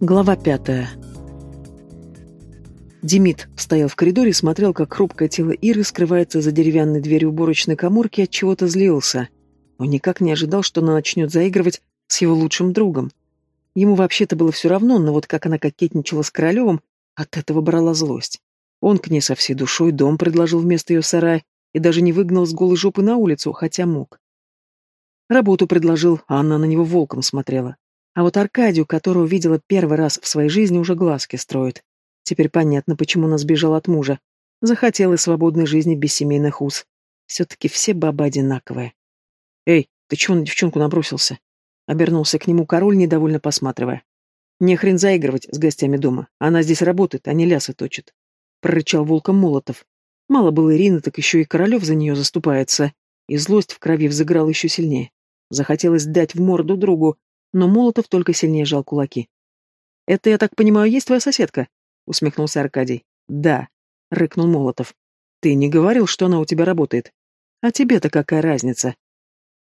Глава пятая. Демид стоял в коридоре и смотрел, как хрупкое тело Иры скрывается за деревянной дверью уборочной коморки и от чего-то злился. Он никак не ожидал, что она начнет заигрывать с его лучшим другом. Ему вообще-то было все равно, но вот как она кокетничала с Королевым, от этого брала злость. Он к ней со всей душой дом предложил вместо ее сарая и даже не выгнал с голой жопы на улицу, хотя мог. Работу предложил, а она на него волком смотрела. А вот Аркадию, которого видела первый раз в своей жизни, уже глазки строит. Теперь понятно, почему она сбежала от мужа. Захотела свободной жизни без семейных уз. Все-таки все бабы одинаковые. «Эй, ты чего на девчонку набросился?» Обернулся к нему король, недовольно посматривая. «Не хрен заигрывать с гостями дома. Она здесь работает, а не лясы точит», — прорычал волком Молотов. Мало было Ирины, так еще и Королев за нее заступается. И злость в крови взыграла еще сильнее. Захотелось дать в морду другу, но Молотов только сильнее жал кулаки. «Это, я так понимаю, есть твоя соседка?» — усмехнулся Аркадий. «Да», — рыкнул Молотов. «Ты не говорил, что она у тебя работает? А тебе-то какая разница?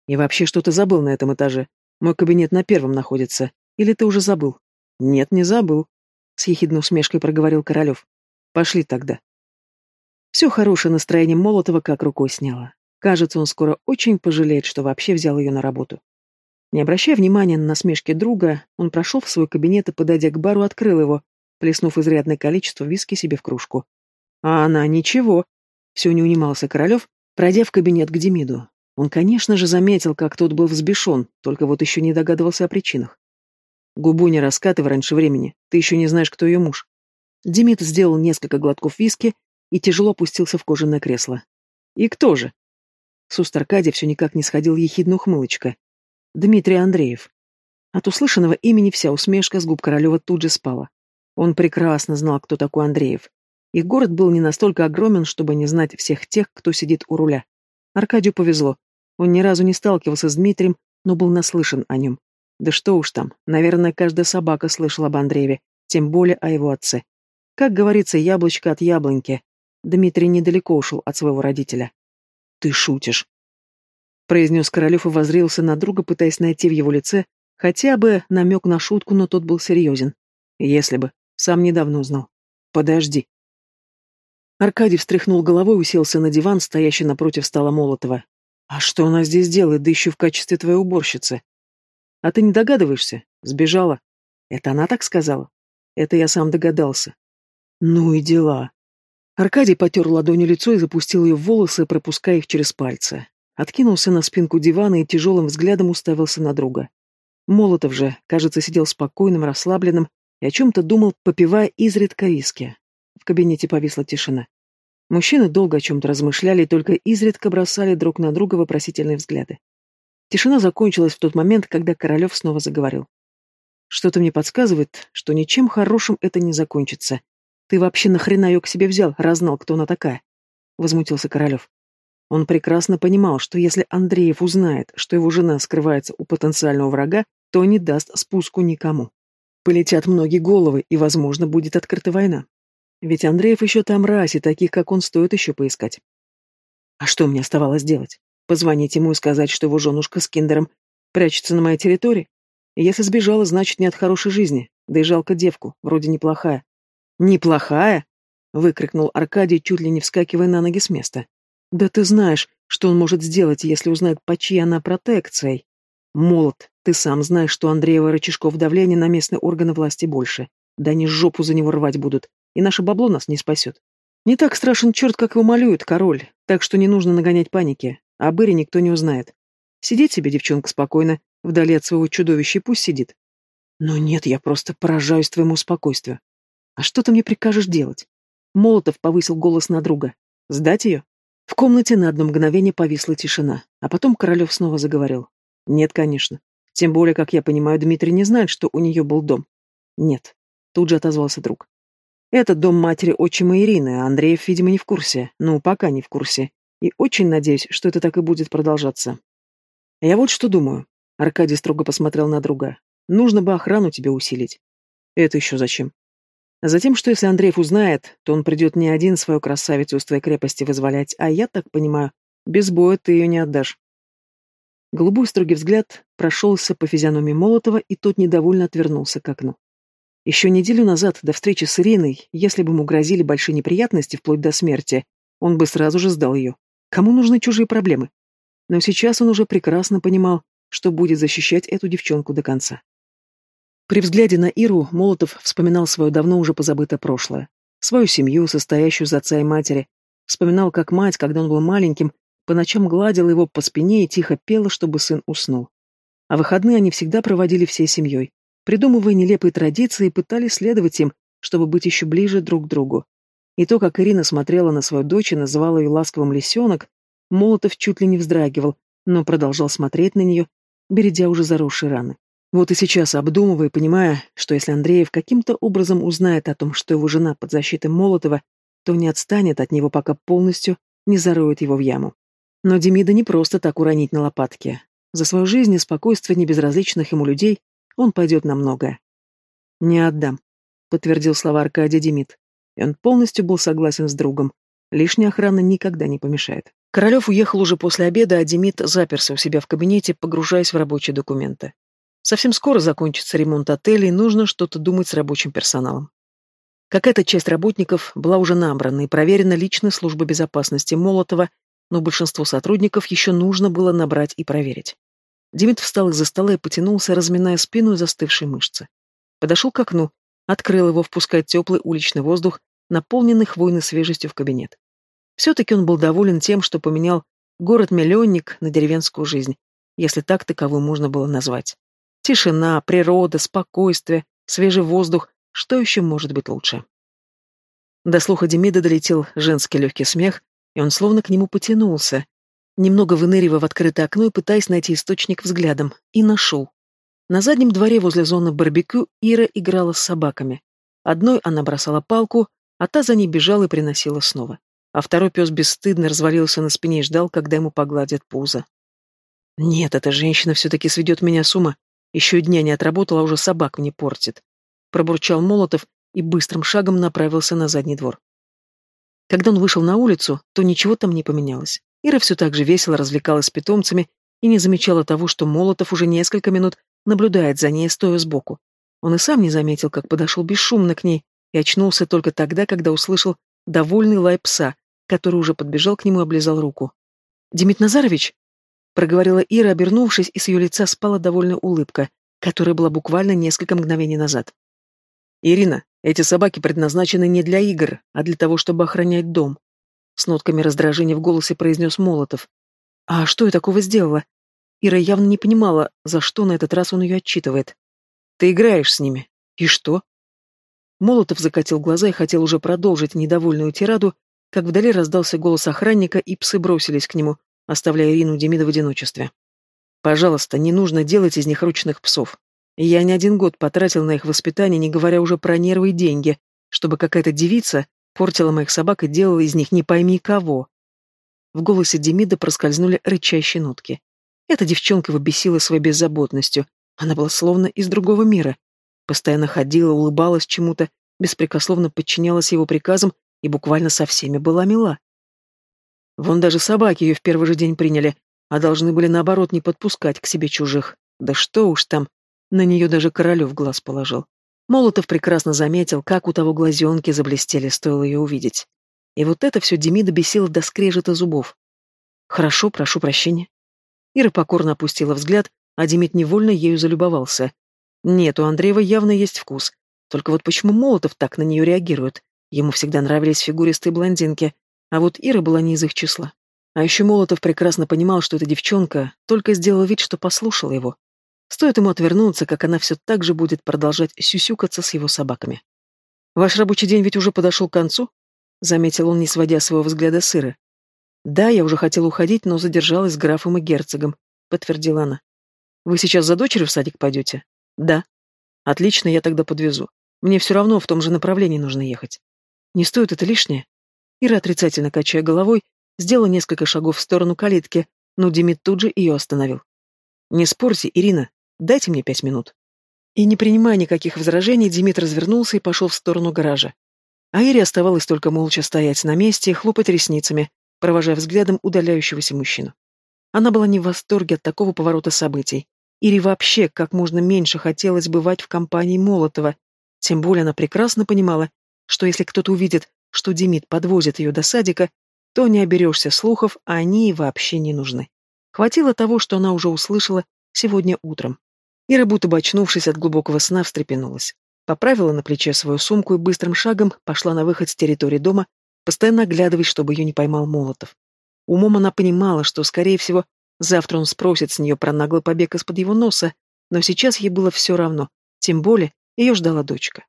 И вообще, что ты забыл на этом этаже? Мой кабинет на первом находится. Или ты уже забыл?» «Нет, не забыл», — с ехидной усмешкой проговорил Королев. «Пошли тогда». Все хорошее настроение Молотова как рукой сняло. Кажется, он скоро очень пожалеет, что вообще взял ее на работу. Не обращая внимания на насмешки друга, он прошел в свой кабинет и, подойдя к бару, открыл его, плеснув изрядное количество виски себе в кружку. А она ничего. Все не унимался Королев, пройдя в кабинет к Демиду. Он, конечно же, заметил, как тот был взбешен, только вот еще не догадывался о причинах. Губу не раскатывай раньше времени, ты еще не знаешь, кто ее муж. Демид сделал несколько глотков виски и тяжело опустился в кожаное кресло. И кто же? С уст все никак не сходил ехидная ухмылочка. Дмитрий Андреев. От услышанного имени вся усмешка с губ Королева тут же спала. Он прекрасно знал, кто такой Андреев. И город был не настолько огромен, чтобы не знать всех тех, кто сидит у руля. Аркадию повезло. Он ни разу не сталкивался с Дмитрием, но был наслышан о нем. Да что уж там, наверное, каждая собака слышала об Андрееве, тем более о его отце. Как говорится, яблочко от яблоньки. Дмитрий недалеко ушел от своего родителя. «Ты шутишь», произнес Королев и возрился на друга, пытаясь найти в его лице хотя бы намек на шутку, но тот был серьезен. Если бы. Сам недавно узнал. Подожди. Аркадий встряхнул головой уселся на диван, стоящий напротив стола Молотова. А что она здесь делает, да еще в качестве твоей уборщицы? А ты не догадываешься? Сбежала. Это она так сказала? Это я сам догадался. Ну и дела. Аркадий потер ладонью лицо и запустил ее в волосы, пропуская их через пальцы. Откинулся на спинку дивана и тяжелым взглядом уставился на друга. Молотов же, кажется, сидел спокойным, расслабленным и о чем-то думал, попивая изредка виски. В кабинете повисла тишина. Мужчины долго о чем-то размышляли и только изредка бросали друг на друга вопросительные взгляды. Тишина закончилась в тот момент, когда Королев снова заговорил. «Что-то мне подсказывает, что ничем хорошим это не закончится. Ты вообще нахрена ее к себе взял, разнал, кто она такая?» — возмутился Королев. Он прекрасно понимал, что если Андреев узнает, что его жена скрывается у потенциального врага, то не даст спуску никому. Полетят многие головы, и, возможно, будет открыта война. Ведь Андреев еще там раз, и таких, как он, стоит еще поискать. А что мне оставалось делать? Позвонить ему и сказать, что его женушка с киндером прячется на моей территории? Если сбежала, значит, не от хорошей жизни. Да и жалко девку, вроде неплохая. «Неплохая?» — выкрикнул Аркадий, чуть ли не вскакивая на ноги с места. Да ты знаешь, что он может сделать, если узнает, по чьей она протекцией. Молот, ты сам знаешь, что Андреева рычажков давления на местные органы власти больше. Да они жопу за него рвать будут, и наше бабло нас не спасет. Не так страшен черт, как его малюют, король, так что не нужно нагонять паники, а Быре никто не узнает. Сидеть себе девчонка спокойно, вдали от своего чудовища, и пусть сидит. Но нет, я просто поражаюсь твоему спокойствию. А что ты мне прикажешь делать? Молотов повысил голос на друга. Сдать ее? В комнате на одно мгновение повисла тишина, а потом Королев снова заговорил. «Нет, конечно. Тем более, как я понимаю, Дмитрий не знает, что у нее был дом». «Нет», — тут же отозвался друг. «Это дом матери отчима Ирины, а Андреев, видимо, не в курсе. Ну, пока не в курсе. И очень надеюсь, что это так и будет продолжаться». «Я вот что думаю», — Аркадий строго посмотрел на друга. «Нужно бы охрану тебе усилить». «Это еще зачем?» Затем, что если Андреев узнает, то он придет не один свою красавицу из твоей крепости вызволять, а я так понимаю, без боя ты ее не отдашь. Голубой строгий взгляд прошелся по физиономии Молотова, и тот недовольно отвернулся к окну. Еще неделю назад, до встречи с Ириной, если бы ему грозили большие неприятности, вплоть до смерти, он бы сразу же сдал ее. Кому нужны чужие проблемы? Но сейчас он уже прекрасно понимал, что будет защищать эту девчонку до конца. При взгляде на Иру Молотов вспоминал свое давно уже позабытое прошлое. Свою семью, состоящую из отца и матери. Вспоминал, как мать, когда он был маленьким, по ночам гладила его по спине и тихо пела, чтобы сын уснул. А выходные они всегда проводили всей семьей, придумывая нелепые традиции и пытались следовать им, чтобы быть еще ближе друг к другу. И то, как Ирина смотрела на свою дочь и называла ее ласковым лисенок, Молотов чуть ли не вздрагивал, но продолжал смотреть на нее, бередя уже заросшие раны. Вот и сейчас, обдумывая, понимая, что если Андреев каким-то образом узнает о том, что его жена под защитой Молотова, то не отстанет от него, пока полностью не зароет его в яму. Но Демида не просто так уронить на лопатки. За свою жизнь и спокойствие небезразличных ему людей он пойдет на многое. «Не отдам», — подтвердил слова Аркадия Демид. И он полностью был согласен с другом. Лишняя охрана никогда не помешает. Королев уехал уже после обеда, а Демид заперся у себя в кабинете, погружаясь в рабочие документы. Совсем скоро закончится ремонт отеля, и нужно что-то думать с рабочим персоналом. Какая-то часть работников была уже набрана и проверена личной службой безопасности Молотова, но большинство сотрудников еще нужно было набрать и проверить. Демид встал из-за стола и потянулся, разминая спину и застывшие мышцы. Подошел к окну, открыл его, впуская теплый уличный воздух, наполненный хвойной свежестью в кабинет. Все-таки он был доволен тем, что поменял город-миллионник на деревенскую жизнь, если так таковую можно было назвать. Тишина, природа, спокойствие, свежий воздух. Что еще может быть лучше? До слуха Демида долетел женский легкий смех, и он словно к нему потянулся, немного выныривая в открытое окно и пытаясь найти источник взглядом, и нашел. На заднем дворе возле зоны барбекю Ира играла с собаками. Одной она бросала палку, а та за ней бежала и приносила снова. А второй пес бесстыдно развалился на спине и ждал, когда ему погладят пузо. Нет, эта женщина все-таки сведет меня с ума. Еще дня не отработала, а уже собак мне портит. Пробурчал Молотов и быстрым шагом направился на задний двор. Когда он вышел на улицу, то ничего там не поменялось. Ира все так же весело развлекалась с питомцами и не замечала того, что Молотов уже несколько минут наблюдает за ней, стоя сбоку. Он и сам не заметил, как подошел бесшумно к ней, и очнулся только тогда, когда услышал довольный лай пса, который уже подбежал к нему и облизал руку. «Демид Назарович?» Проговорила Ира, обернувшись, и с ее лица спала довольная улыбка, которая была буквально несколько мгновений назад. «Ирина, эти собаки предназначены не для игр, а для того, чтобы охранять дом», с нотками раздражения в голосе произнес Молотов. «А что я такого сделала?» Ира явно не понимала, за что на этот раз он ее отчитывает. «Ты играешь с ними. И что?» Молотов закатил глаза и хотел уже продолжить недовольную тираду, как вдали раздался голос охранника, и псы бросились к нему, оставляя Ирину Демида в одиночестве. «Пожалуйста, не нужно делать из них ручных псов. Я не один год потратил на их воспитание, не говоря уже про нервы и деньги, чтобы какая-то девица портила моих собак и делала из них не пойми кого». В голосе Демида проскользнули рычащие нотки. Эта девчонка его бесила своей беззаботностью. Она была словно из другого мира. Постоянно ходила, улыбалась чему-то, беспрекословно подчинялась его приказам и буквально со всеми была мила. Вон даже собаки ее в первый же день приняли, а должны были наоборот не подпускать к себе чужих. Да что уж там, на нее даже Королев глаз положил. Молотов прекрасно заметил, как у того глазенки заблестели, стоило ее увидеть. И вот это все Демида бесило до скрежета зубов. «Хорошо, прошу прощения». Ира покорно опустила взгляд, а Демид невольно ею залюбовался. Нет, у Андреева явно есть вкус. Только вот почему Молотов так на нее реагирует? Ему всегда нравились фигуристые блондинки, а вот Ира была не из их числа. А еще Молотов прекрасно понимал, что эта девчонка только сделала вид, что послушала его. Стоит ему отвернуться, как она все так же будет продолжать сюсюкаться с его собаками. «Ваш рабочий день ведь уже подошел к концу?» — заметил он, не сводя своего взгляда с Иры. «Да, я уже хотела уходить, но задержалась с графом и герцогом», — подтвердила она. «Вы сейчас за дочерью в садик пойдете?» «Да». «Отлично, я тогда подвезу. Мне все равно в том же направлении нужно ехать. Не стоит это лишнее?» Ира, отрицательно качая головой, сделала несколько шагов в сторону калитки, но Демид тут же ее остановил. «Не спорьте, Ирина, дайте мне пять минут». И не принимая никаких возражений, Демид развернулся и пошел в сторону гаража. А Ире оставалось только молча стоять на месте и хлопать ресницами, провожая взглядом удаляющегося мужчину. Она была не в восторге от такого поворота событий. Ире вообще как можно меньше хотелось бывать в компании Молотова, Тем более она прекрасно понимала, что если кто-то увидит, что Демид подвозит ее до садика, то не оберешься слухов, а они ей вообще не нужны. Хватило того, что она уже услышала сегодня утром. Ира, будто бы очнувшись от глубокого сна, встрепенулась. Поправила на плече свою сумку и быстрым шагом пошла на выход с территории дома, постоянно оглядываясь, чтобы ее не поймал Молотов. Умом она понимала, что, скорее всего, завтра он спросит с нее про наглый побег из-под его носа, но сейчас ей было все равно, тем более ее ждала дочка.